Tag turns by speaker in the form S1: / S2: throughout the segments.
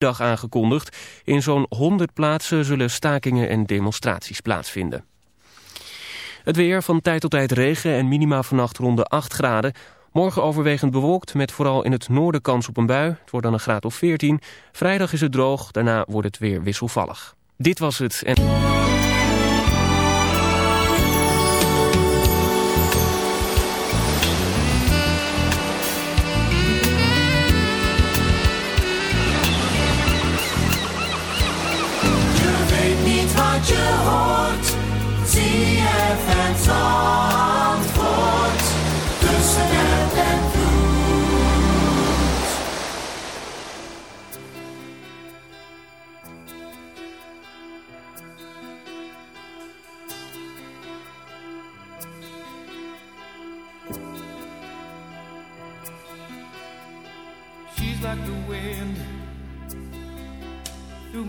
S1: dag aangekondigd. In zo'n 100 plaatsen zullen stakingen en demonstraties plaatsvinden. Het weer van tijd tot tijd regen en minima vannacht rond de 8 graden. Morgen overwegend bewolkt met vooral in het noorden kans op een bui. Het wordt dan een graad of 14. Vrijdag is het droog, daarna wordt het weer wisselvallig. Dit was het. En...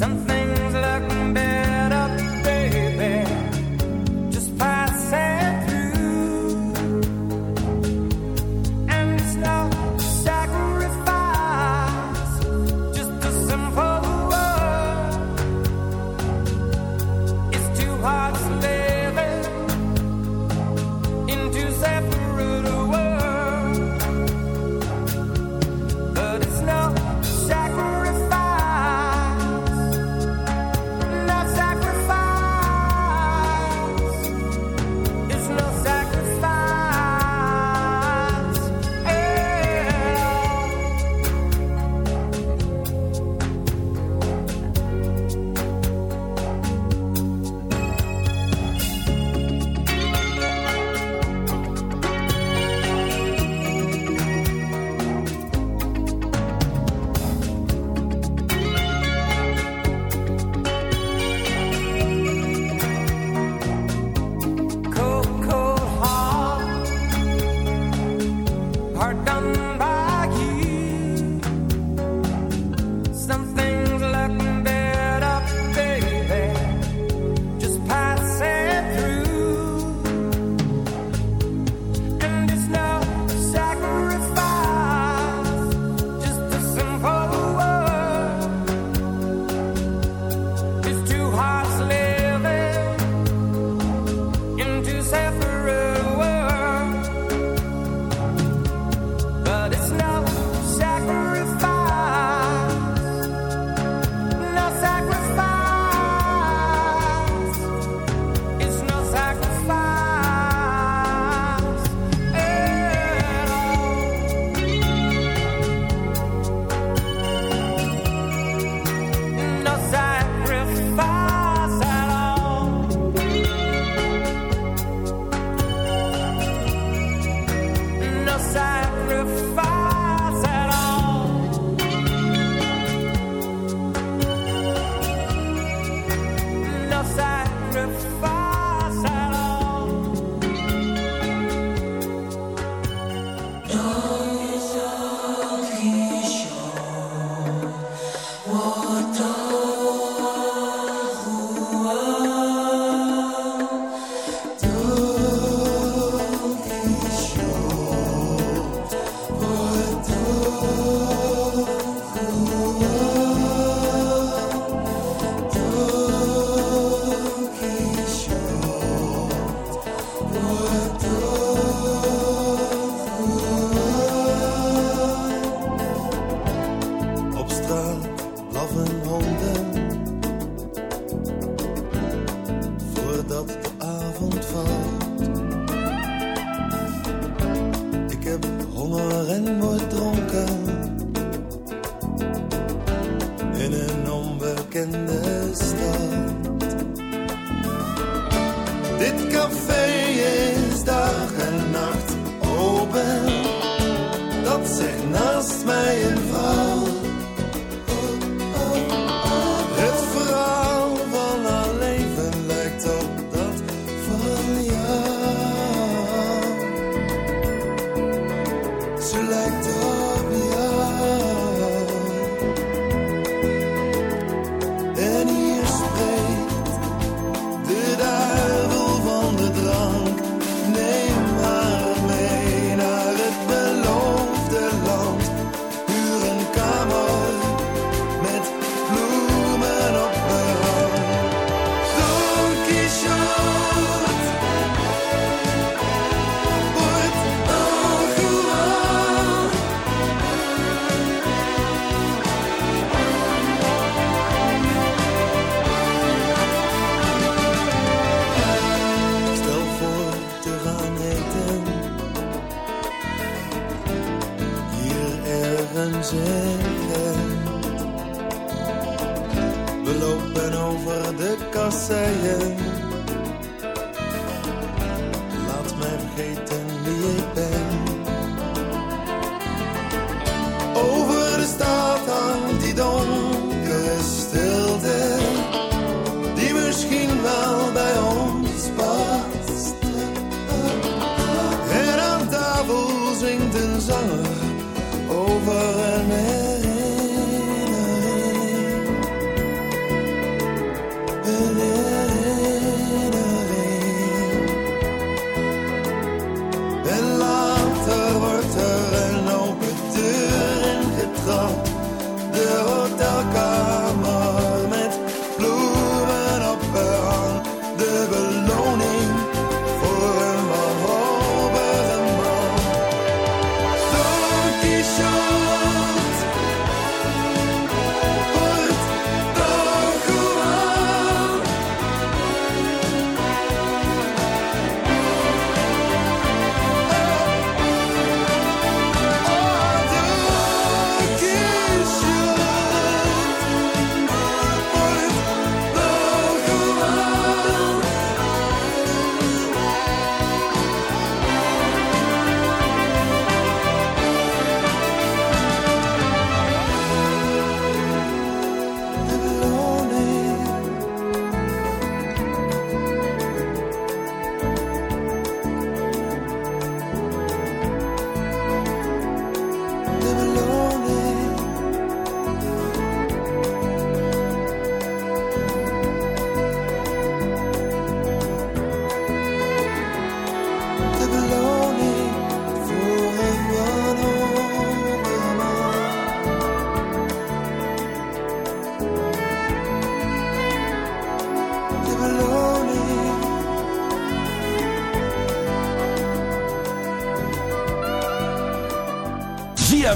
S2: Something's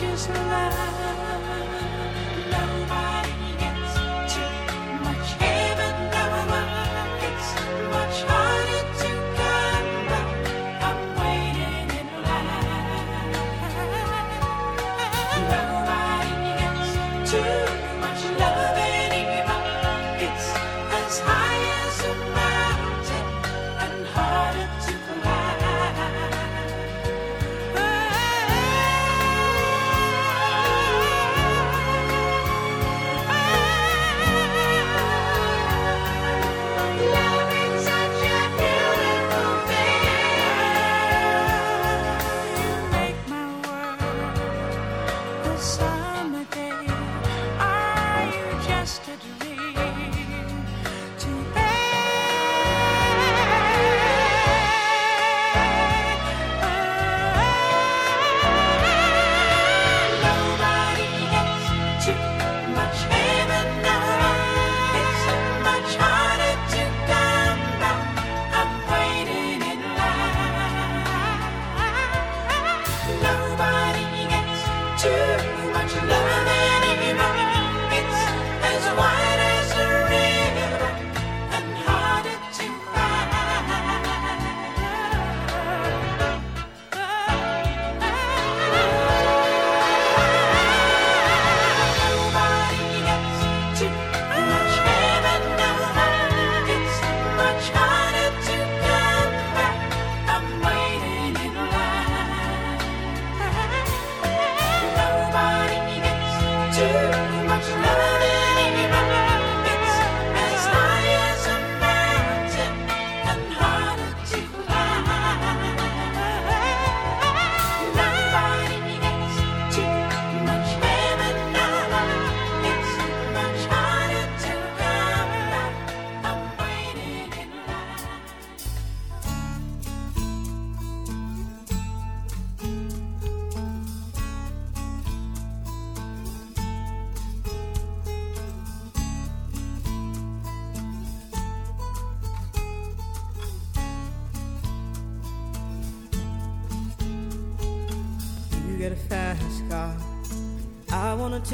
S3: precious life.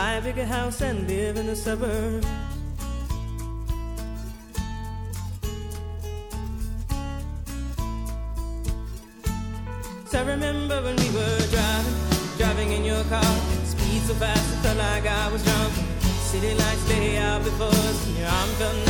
S3: Buy a bigger house and live in the suburbs. So I remember when we were driving, driving in your car. Speed so fast, it felt like I was drunk. City lights lay out before us, and your arm felt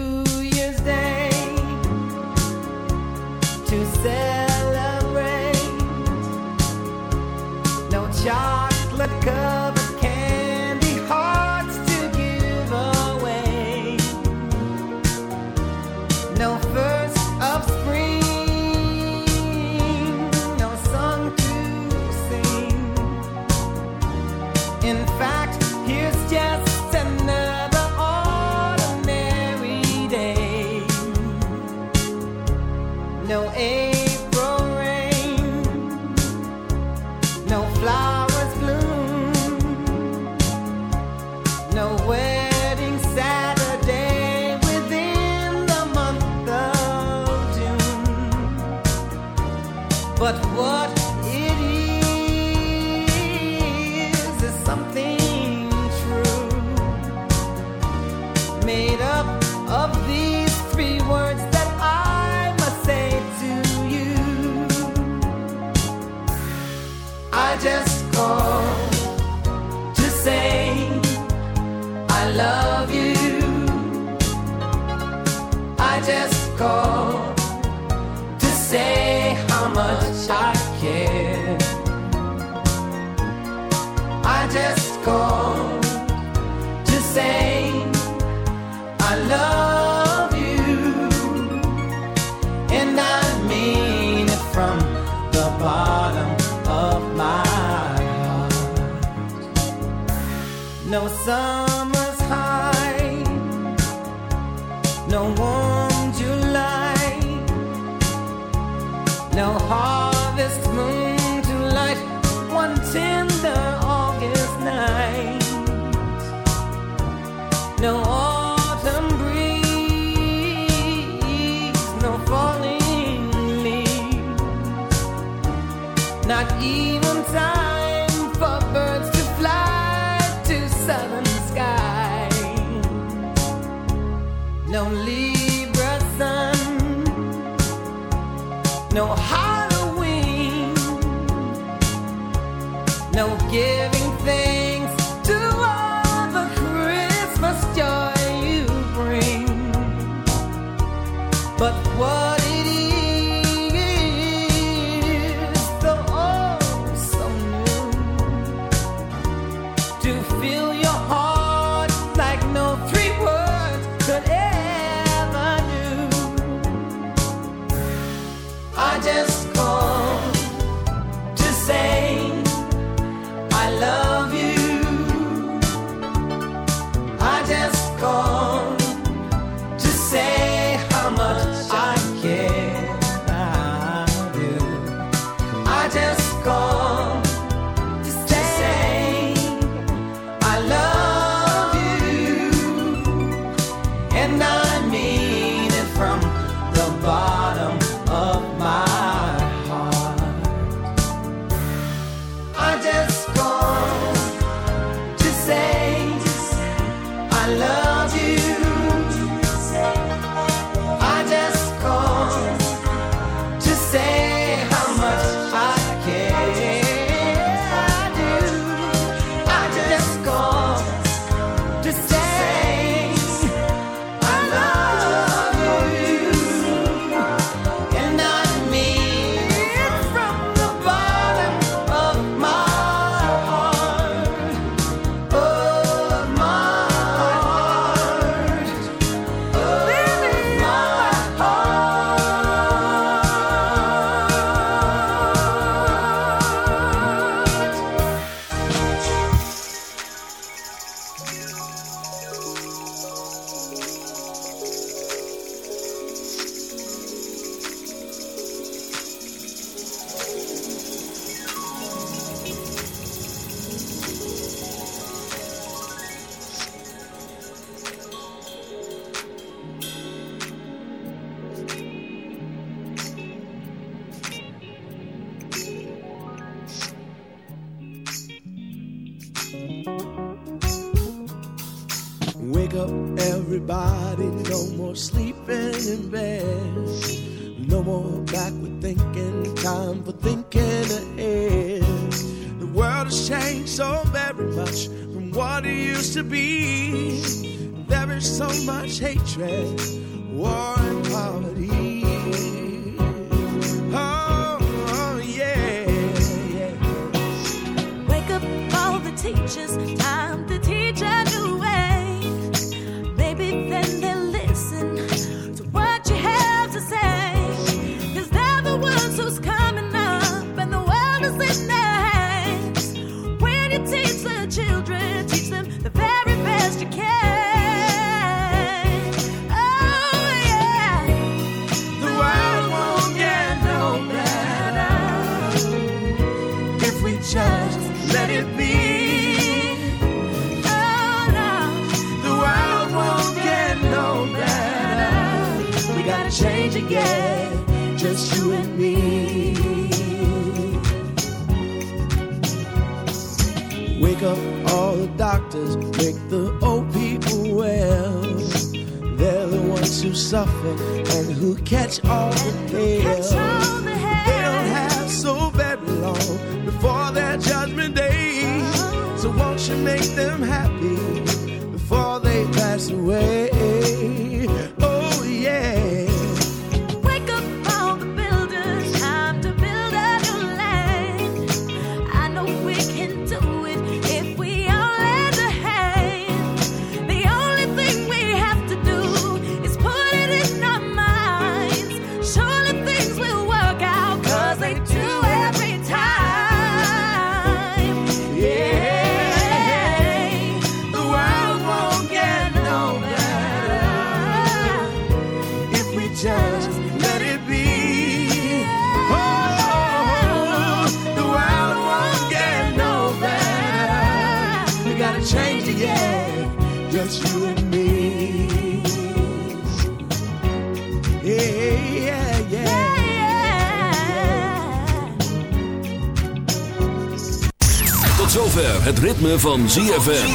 S4: Tot zover het ritme van ZFM.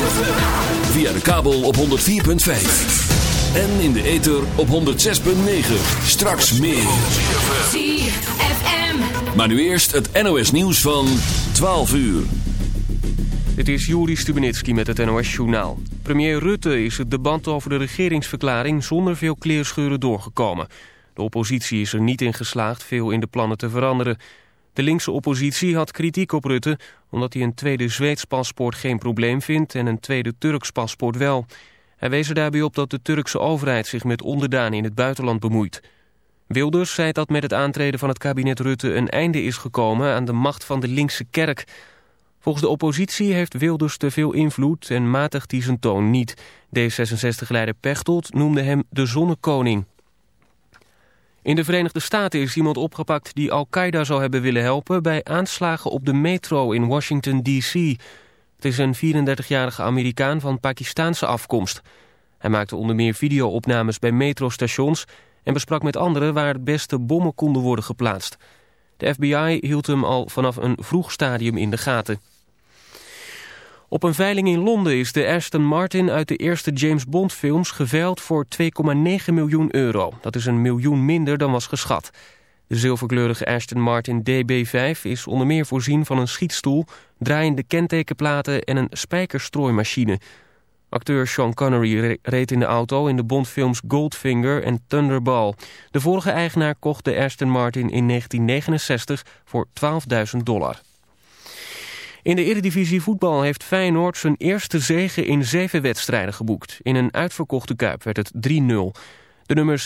S4: Via de kabel op 104.5. En in de ether op 106.9. Straks meer.
S5: ZFM.
S4: Maar nu eerst het NOS nieuws van 12 uur.
S1: Dit is Juri Stubenitski met het NOS-journaal. Premier Rutte is het debat over de regeringsverklaring zonder veel kleerscheuren doorgekomen. De oppositie is er niet in geslaagd veel in de plannen te veranderen. De linkse oppositie had kritiek op Rutte... omdat hij een tweede Zweeds paspoort geen probleem vindt... en een tweede Turks paspoort wel. Hij wees er daarbij op dat de Turkse overheid zich met onderdanen in het buitenland bemoeit. Wilders zei dat met het aantreden van het kabinet Rutte... een einde is gekomen aan de macht van de linkse kerk... Volgens de oppositie heeft Wilders te veel invloed en matigt hij zijn toon niet. D66-leider Pechtold noemde hem de zonnekoning. In de Verenigde Staten is iemand opgepakt die Al-Qaeda zou hebben willen helpen... bij aanslagen op de metro in Washington, D.C. Het is een 34-jarige Amerikaan van Pakistaanse afkomst. Hij maakte onder meer videoopnames bij metrostations... en besprak met anderen waar het beste bommen konden worden geplaatst. De FBI hield hem al vanaf een vroeg stadium in de gaten. Op een veiling in Londen is de Aston Martin uit de eerste James Bond films geveild voor 2,9 miljoen euro. Dat is een miljoen minder dan was geschat. De zilverkleurige Aston Martin DB5 is onder meer voorzien van een schietstoel, draaiende kentekenplaten en een spijkerstrooimachine. Acteur Sean Connery re- reed in de auto in de Bondfilms Goldfinger en Thunderball. De vorige eigenaar kocht de Aston Martin in 1969 voor 12.000 dollar. In de Eredivisie voetbal heeft Feyenoord zijn eerste zege in zeven wedstrijden geboekt. In een uitverkochte kuip werd het 3-0. De nummers